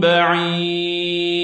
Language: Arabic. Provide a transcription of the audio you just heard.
بعيد.